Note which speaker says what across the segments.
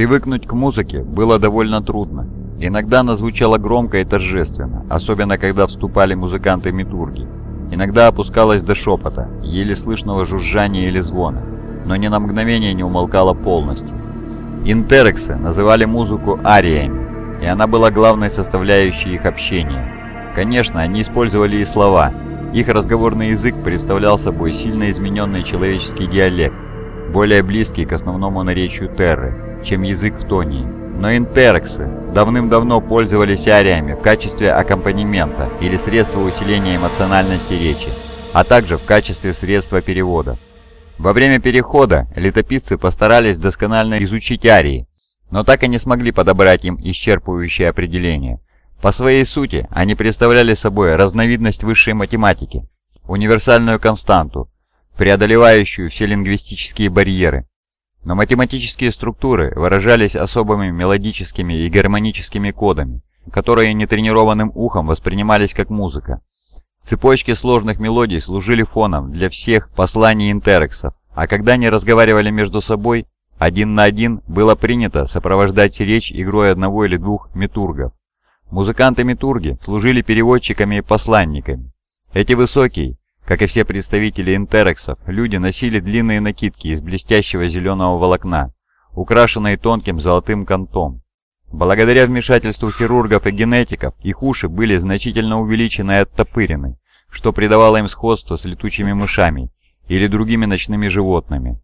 Speaker 1: Привыкнуть к музыке было довольно трудно. Иногда она звучала громко и торжественно, особенно когда вступали музыканты-митурги. Иногда опускалась до шепота, еле слышного жужжания или звона, но ни на мгновение не умолкала полностью. Интерексы называли музыку ариями, и она была главной составляющей их общения. Конечно, они использовали и слова. Их разговорный язык представлял собой сильно измененный человеческий диалект, более близкий к основному наречию Терры, чем язык Хтонии. Но интерексы давным-давно пользовались ариями в качестве аккомпанемента или средства усиления эмоциональности речи, а также в качестве средства перевода. Во время перехода летописцы постарались досконально изучить арии, но так и не смогли подобрать им исчерпывающее определение. По своей сути, они представляли собой разновидность высшей математики, универсальную константу, преодолевающую все лингвистические барьеры. Но математические структуры выражались особыми мелодическими и гармоническими кодами, которые нетренированным ухом воспринимались как музыка. Цепочки сложных мелодий служили фоном для всех посланий интерексов, а когда они разговаривали между собой, один на один было принято сопровождать речь игрой одного или двух метургов. Музыканты-метурги служили переводчиками и посланниками. Эти высокие, как и все представители интерексов, люди носили длинные накидки из блестящего зеленого волокна, украшенные тонким золотым кантом. Благодаря вмешательству хирургов и генетиков, их уши были значительно увеличены и оттопырены, что придавало им сходство с летучими мышами или другими ночными животными.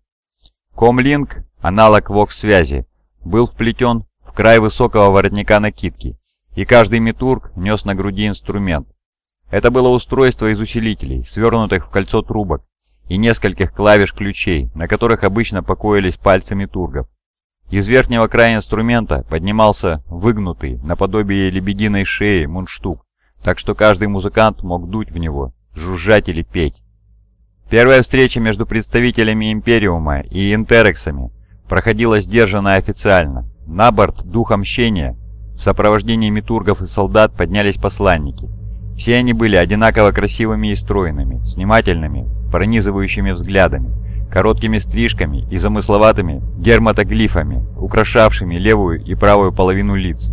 Speaker 1: Комлинк, аналог ВОКС-связи, был вплетен в край высокого воротника накидки, и каждый метург нес на груди инструмент. Это было устройство из усилителей, свернутых в кольцо трубок, и нескольких клавиш ключей, на которых обычно покоились пальцы метургов. Из верхнего края инструмента поднимался выгнутый, наподобие лебединой шеи, мундштук, так что каждый музыкант мог дуть в него, жужжать или петь. Первая встреча между представителями Империума и Интерексами проходила сдержанно и официально. На борт Духа Мщения в сопровождении митургов и солдат поднялись посланники. Все они были одинаково красивыми и стройными, с внимательными, пронизывающими взглядами, короткими стрижками и замысловатыми герматоглифами, украшавшими левую и правую половину лиц.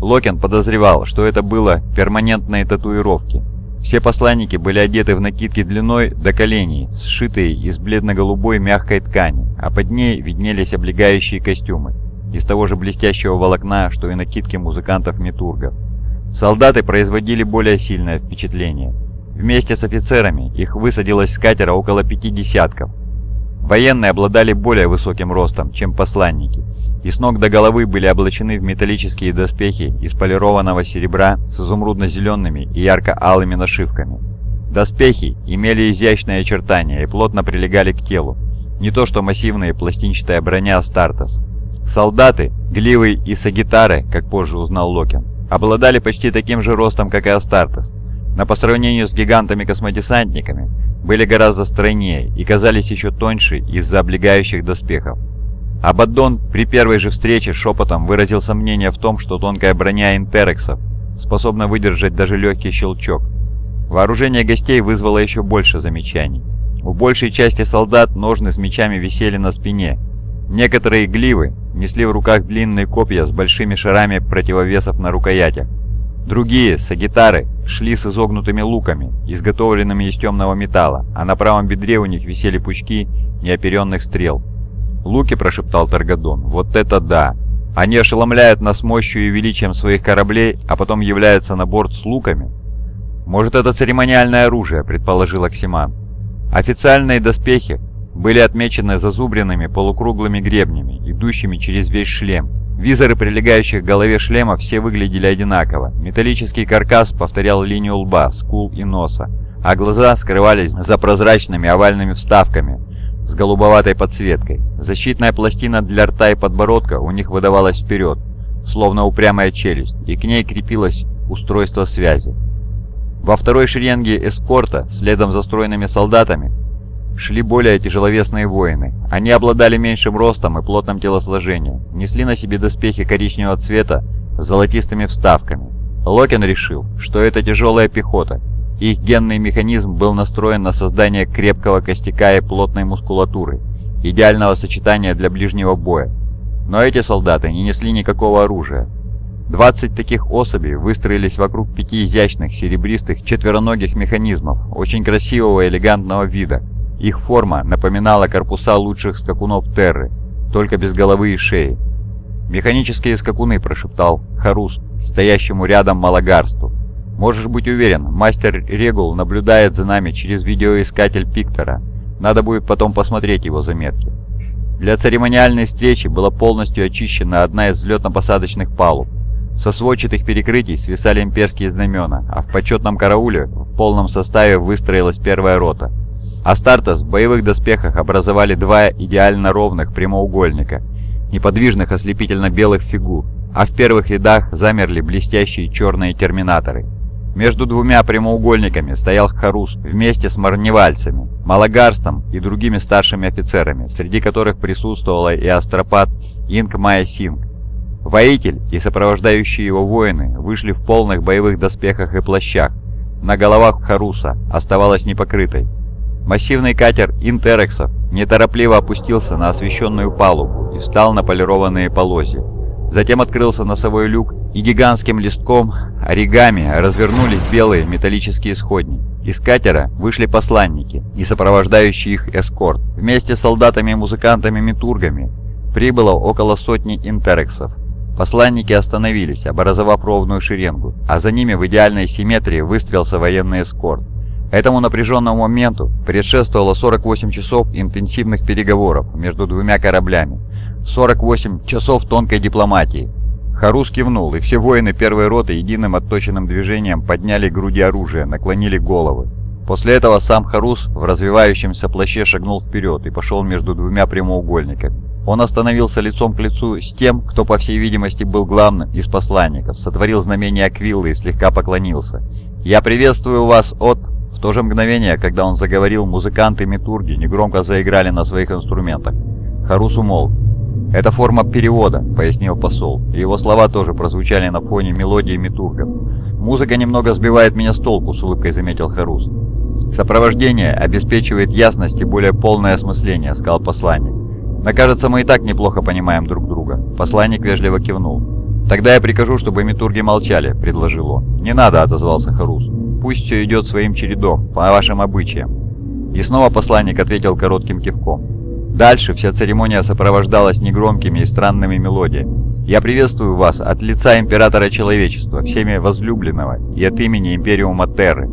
Speaker 1: Локин подозревал, что это было перманентные татуировки. Все посланники были одеты в накидки длиной до коленей, сшитые из бледно-голубой мягкой ткани, а под ней виднелись облегающие костюмы из того же блестящего волокна, что и накидки музыкантов-метургов. Солдаты производили более сильное впечатление. Вместе с офицерами их высадилось с катера около пяти десятков. Военные обладали более высоким ростом, чем посланники, и с ног до головы были облачены в металлические доспехи из полированного серебра с изумрудно-зелеными и ярко-алыми нашивками. Доспехи имели изящные очертания и плотно прилегали к телу, не то что массивная пластинчатая броня Астартес. Солдаты, гливы и сагитары, как позже узнал Локин, обладали почти таким же ростом, как и Астартес, но по сравнению с гигантами-космодесантниками были гораздо стройнее и казались еще тоньше из-за облегающих доспехов. Абаддон при первой же встрече шепотом выразил сомнение в том, что тонкая броня интерексов способна выдержать даже легкий щелчок. Вооружение гостей вызвало еще больше замечаний. У большей части солдат ножны с мечами висели на спине. Некоторые гливы несли в руках длинные копья с большими шарами противовесов на рукоятях. Другие, сагитары, шли с изогнутыми луками, изготовленными из темного металла, а на правом бедре у них висели пучки неоперенных стрел. «Луки», — прошептал Таргадон, — «вот это да! Они ошеломляют нас мощью и величием своих кораблей, а потом являются на борт с луками?» «Может, это церемониальное оружие», — предположил Оксиман. Официальные доспехи были отмечены зазубренными полукруглыми гребнями, идущими через весь шлем. Визоры, прилегающих к голове шлема, все выглядели одинаково. Металлический каркас повторял линию лба, скул и носа, а глаза скрывались за прозрачными овальными вставками с голубоватой подсветкой. Защитная пластина для рта и подбородка у них выдавалась вперед, словно упрямая челюсть, и к ней крепилось устройство связи. Во второй шеренге эскорта, следом за стройными солдатами, шли более тяжеловесные воины. Они обладали меньшим ростом и плотным телосложением, несли на себе доспехи коричневого цвета с золотистыми вставками. Локин решил, что это тяжелая пехота. Их генный механизм был настроен на создание крепкого костяка и плотной мускулатуры, идеального сочетания для ближнего боя. Но эти солдаты не несли никакого оружия. 20 таких особей выстроились вокруг пяти изящных серебристых четвероногих механизмов, очень красивого и элегантного вида. Их форма напоминала корпуса лучших скакунов Терры, только без головы и шеи. «Механические скакуны», – прошептал Харус, стоящему рядом Малагарсту. «Можешь быть уверен, мастер Регул наблюдает за нами через видеоискатель Пиктора. Надо будет потом посмотреть его заметки». Для церемониальной встречи была полностью очищена одна из взлетно-посадочных палуб. Со сводчатых перекрытий свисали имперские знамена, а в почетном карауле в полном составе выстроилась первая рота. Астартес в боевых доспехах образовали два идеально ровных прямоугольника, неподвижных ослепительно-белых фигур, а в первых рядах замерли блестящие черные терминаторы. Между двумя прямоугольниками стоял Харус вместе с марневальцами, Малагарстом и другими старшими офицерами, среди которых присутствовала и астропат Инк Майя Синг. Воитель и сопровождающие его воины вышли в полных боевых доспехах и плащах. На головах Харуса оставалась непокрытой. Массивный катер Интерексов неторопливо опустился на освещенную палубу и встал на полированные полозья. Затем открылся носовой люк, и гигантским листком оригами развернулись белые металлические сходни. Из катера вышли посланники и сопровождающий их эскорт. Вместе с солдатами и музыкантами-митургами прибыло около сотни интерексов. Посланники остановились, образовав ровную шеренгу, а за ними в идеальной симметрии выстрелился военный эскорт. Этому напряженному моменту предшествовало 48 часов интенсивных переговоров между двумя кораблями, 48 часов тонкой дипломатии. Харус кивнул, и все воины первой роты единым отточенным движением подняли груди оружия, наклонили головы. После этого сам Харус в развивающемся плаще шагнул вперед и пошел между двумя прямоугольниками. Он остановился лицом к лицу с тем, кто, по всей видимости, был главным из посланников, сотворил знамение Аквиллы и слегка поклонился. «Я приветствую вас от...» В то же мгновение, когда он заговорил, музыканты Митурги негромко заиграли на своих инструментах. Харус умолк. «Это форма перевода», — пояснил посол, и его слова тоже прозвучали на фоне мелодии Митургов. «Музыка немного сбивает меня с толку», — с улыбкой заметил Харус. «Сопровождение обеспечивает ясность и более полное осмысление», — сказал посланник. «Да кажется, мы и так неплохо понимаем друг друга». Посланник вежливо кивнул. «Тогда я прикажу, чтобы митурги молчали», — предложил он. «Не надо», — отозвался Харус. «Пусть все идет своим чередом, по вашим обычаям». И снова посланник ответил коротким кивком. Дальше вся церемония сопровождалась негромкими и странными мелодиями. «Я приветствую вас от лица Императора Человечества, всеми возлюбленного, и от имени Империума Терры.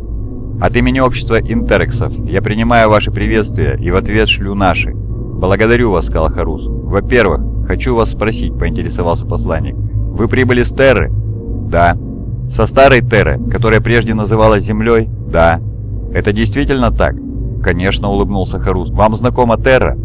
Speaker 1: От имени общества Интерексов я принимаю ваши приветствия и в ответ шлю наши. «Благодарю вас, сказал Харус. «Во-первых, хочу вас спросить», — поинтересовался посланник. «Вы прибыли с Терры?» «Да». «Со старой Терры, которая прежде называлась Землей?» «Да». «Это действительно так?» «Конечно», — улыбнулся Харус. «Вам знакома Терра?»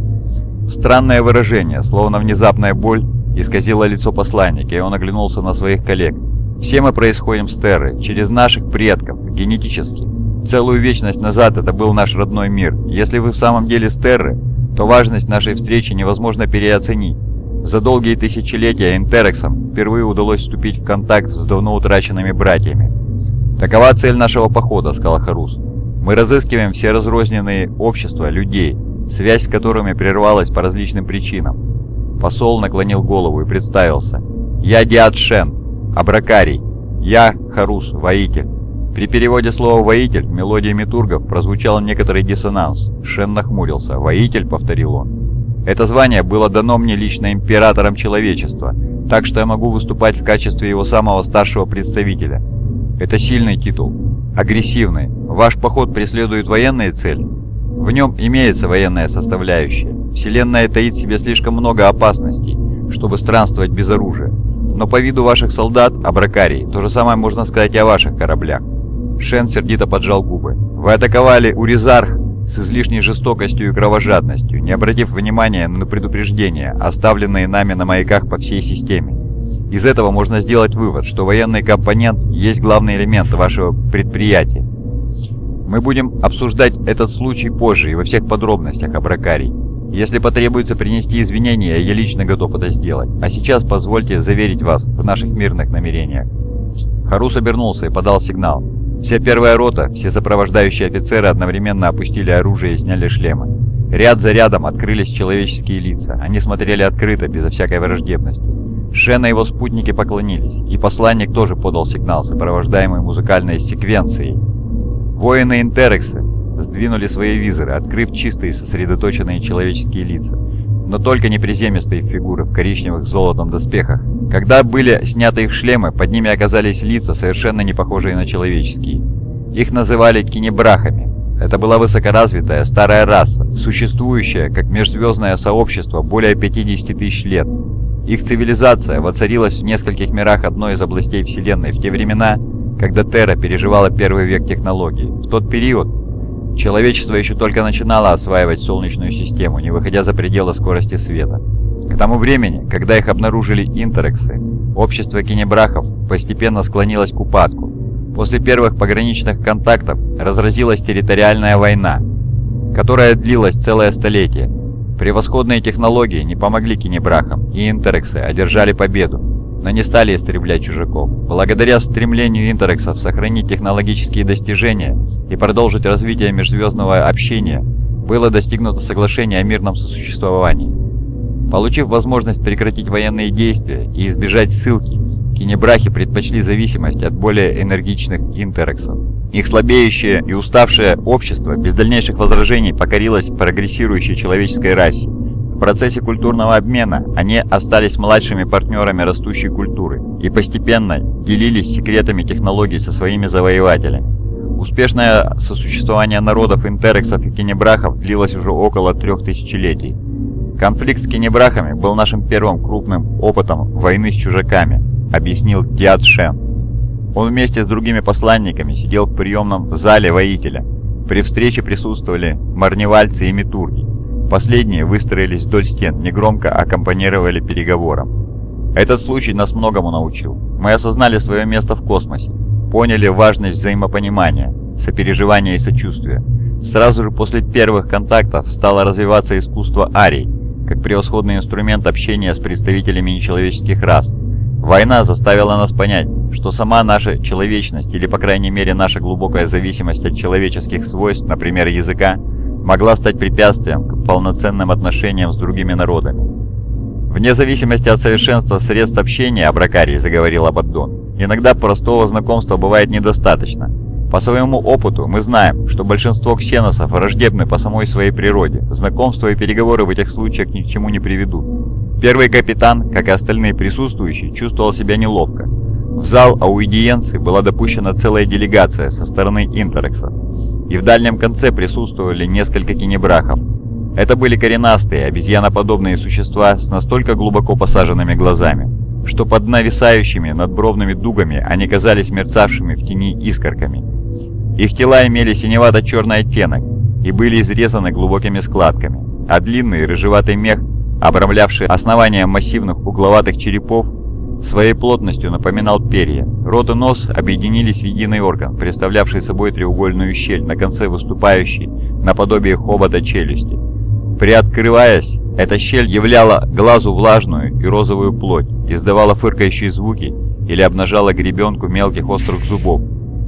Speaker 1: Странное выражение, словно внезапная боль, исказило лицо посланника, и он оглянулся на своих коллег. «Все мы происходим с Терры, через наших предков, генетически. Целую вечность назад это был наш родной мир. Если вы в самом деле с Терры, то важность нашей встречи невозможно переоценить. За долгие тысячелетия Интерексам впервые удалось вступить в контакт с давно утраченными братьями. «Такова цель нашего похода», — сказал Харус. «Мы разыскиваем все разрозненные общества людей, связь с которыми прервалась по различным причинам». Посол наклонил голову и представился. «Я Диад Шен, Абракарий. Я Харус, воитель». При переводе слова «воитель» в мелодии Митургов прозвучал некоторый диссонанс. Шен нахмурился. «Воитель», — повторил он. «Это звание было дано мне лично императором человечества, так что я могу выступать в качестве его самого старшего представителя. Это сильный титул. Агрессивный. Ваш поход преследует военные цели? В нем имеется военная составляющая. Вселенная таит в себе слишком много опасностей, чтобы странствовать без оружия. Но по виду ваших солдат, Абракарий, то же самое можно сказать о ваших кораблях. Шен сердито поджал губы. «Вы атаковали Уризарх с излишней жестокостью и кровожадностью, не обратив внимания на предупреждения, оставленные нами на маяках по всей системе. Из этого можно сделать вывод, что военный компонент есть главный элемент вашего предприятия. Мы будем обсуждать этот случай позже и во всех подробностях, Абракарий. Если потребуется принести извинения, я лично готов это сделать. А сейчас позвольте заверить вас в наших мирных намерениях». Харус обернулся и подал сигнал. Вся первая рота, все сопровождающие офицеры одновременно опустили оружие и сняли шлемы. Ряд за рядом открылись человеческие лица. Они смотрели открыто, безо всякой враждебности. Шен и его спутники поклонились, и посланник тоже подал сигнал, сопровождаемый музыкальной секвенцией. Воины Интерекса сдвинули свои визоры, открыв чистые сосредоточенные человеческие лица. Но только не приземистые фигуры в коричневых золотом доспехах. Когда были сняты их шлемы, под ними оказались лица, совершенно не похожие на человеческие. Их называли кинебрахами. Это была высокоразвитая старая раса, существующая как межзвездное сообщество более 50 тысяч лет. Их цивилизация воцарилась в нескольких мирах одной из областей Вселенной в те времена, когда Терра переживала первый век технологий. В тот период Человечество еще только начинало осваивать Солнечную систему, не выходя за пределы скорости света. К тому времени, когда их обнаружили интерексы, общество кинебрахов постепенно склонилось к упадку. После первых пограничных контактов разразилась территориальная война, которая длилась целое столетие. Превосходные технологии не помогли кинебрахам, и интерексы одержали победу, но не стали истреблять чужаков. Благодаря стремлению интерексов сохранить технологические достижения и продолжить развитие межзвездного общения, было достигнуто соглашение о мирном сосуществовании. Получив возможность прекратить военные действия и избежать ссылки, кинебрахи предпочли зависимость от более энергичных интерексов. Их слабеющее и уставшее общество без дальнейших возражений покорилось прогрессирующей человеческой расе. В процессе культурного обмена они остались младшими партнерами растущей культуры и постепенно делились секретами технологий со своими завоевателями. Успешное сосуществование народов интерексов и кенебрахов длилось уже около трех тысячелетий. Конфликт с кенебрахами был нашим первым крупным опытом войны с чужаками, объяснил Диад Шен. Он вместе с другими посланниками сидел в приемном зале воителя. При встрече присутствовали марневальцы и метурги. Последние выстроились вдоль стен, негромко аккомпанировали переговорам. Этот случай нас многому научил. Мы осознали свое место в космосе поняли важность взаимопонимания, сопереживания и сочувствия. Сразу же после первых контактов стало развиваться искусство арий, как превосходный инструмент общения с представителями нечеловеческих рас. Война заставила нас понять, что сама наша человечность, или по крайней мере наша глубокая зависимость от человеческих свойств, например языка, могла стать препятствием к полноценным отношениям с другими народами. Вне зависимости от совершенства средств общения, Абракарий заговорил Абаддон, иногда простого знакомства бывает недостаточно. По своему опыту мы знаем, что большинство ксеносов враждебны по самой своей природе. Знакомства и переговоры в этих случаях ни к чему не приведут. Первый капитан, как и остальные присутствующие, чувствовал себя неловко. В зал аудиенции была допущена целая делегация со стороны Интерекса. И в дальнем конце присутствовали несколько кинебрахов, это были коренастые, обезьяноподобные существа с настолько глубоко посаженными глазами, что под нависающими надбровными дугами они казались мерцавшими в тени искорками. Их тела имели синевато-черный оттенок и были изрезаны глубокими складками, а длинный рыжеватый мех, обрамлявший основание массивных угловатых черепов, своей плотностью напоминал перья. Рот и нос объединились в единый орган, представлявший собой треугольную щель, на конце выступающей наподобие хобота челюсти. Приоткрываясь, эта щель являла глазу влажную и розовую плоть, издавала фыркающие звуки или обнажала гребенку мелких острых зубов,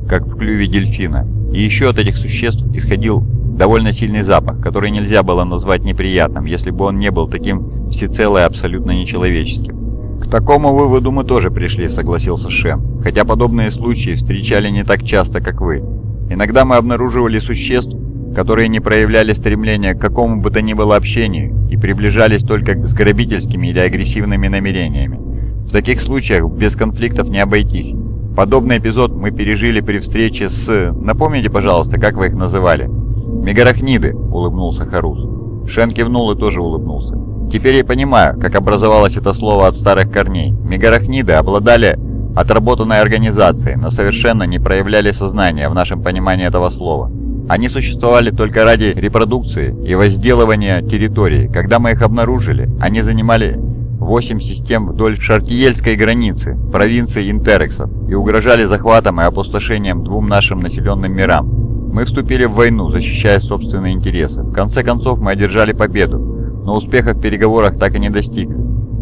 Speaker 1: как в клюве дельфина. И еще от этих существ исходил довольно сильный запах, который нельзя было назвать неприятным, если бы он не был таким всецело и абсолютно нечеловеческим. «К такому выводу мы тоже пришли», — согласился Шен, «хотя подобные случаи встречали не так часто, как вы. Иногда мы обнаруживали существ, которые не проявляли стремления к какому бы то ни было общению приближались только с грабительскими или агрессивными намерениями. В таких случаях без конфликтов не обойтись. Подобный эпизод мы пережили при встрече с... Напомните, пожалуйста, как вы их называли? «Мегарахниды», — улыбнулся Харус. Шен кивнул и тоже улыбнулся. «Теперь я понимаю, как образовалось это слово от старых корней. Мегарахниды обладали отработанной организацией, но совершенно не проявляли сознания в нашем понимании этого слова. Они существовали только ради репродукции и возделывания территории. Когда мы их обнаружили, они занимали 8 систем вдоль Шартиельской границы, провинции Интерексов, и угрожали захватом и опустошением двум нашим населенным мирам. Мы вступили в войну, защищая собственные интересы. В конце концов, мы одержали победу, но успеха в переговорах так и не достигли.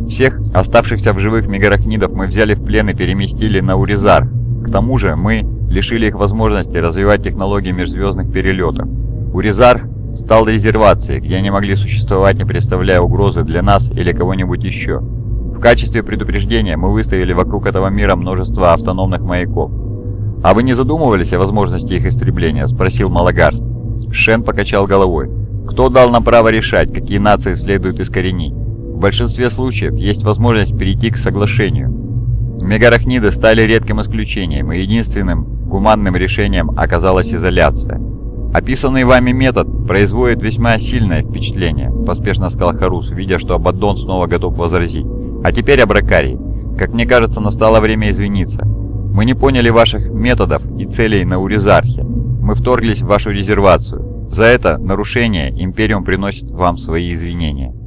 Speaker 1: Всех оставшихся в живых мегарахнидов мы взяли в плен и переместили на Уризар. К тому же мы лишили их возможности развивать технологии межзвездных перелетов. Уризар стал резервацией, где они могли существовать, не представляя угрозы для нас или кого-нибудь еще. В качестве предупреждения мы выставили вокруг этого мира множество автономных маяков. «А вы не задумывались о возможности их истребления?» – спросил Малагарст. Шен покачал головой. «Кто дал нам право решать, какие нации следует искоренить? В большинстве случаев есть возможность перейти к соглашению. Мегарахниды стали редким исключением, и единственным гуманным решением оказалась изоляция. «Описанный вами метод производит весьма сильное впечатление», – поспешно сказал Харус, видя, что Абаддон снова готов возразить. «А теперь, Абракарий, как мне кажется, настало время извиниться. Мы не поняли ваших методов и целей на Уризархе. Мы вторглись в вашу резервацию. За это нарушение Империум приносит вам свои извинения».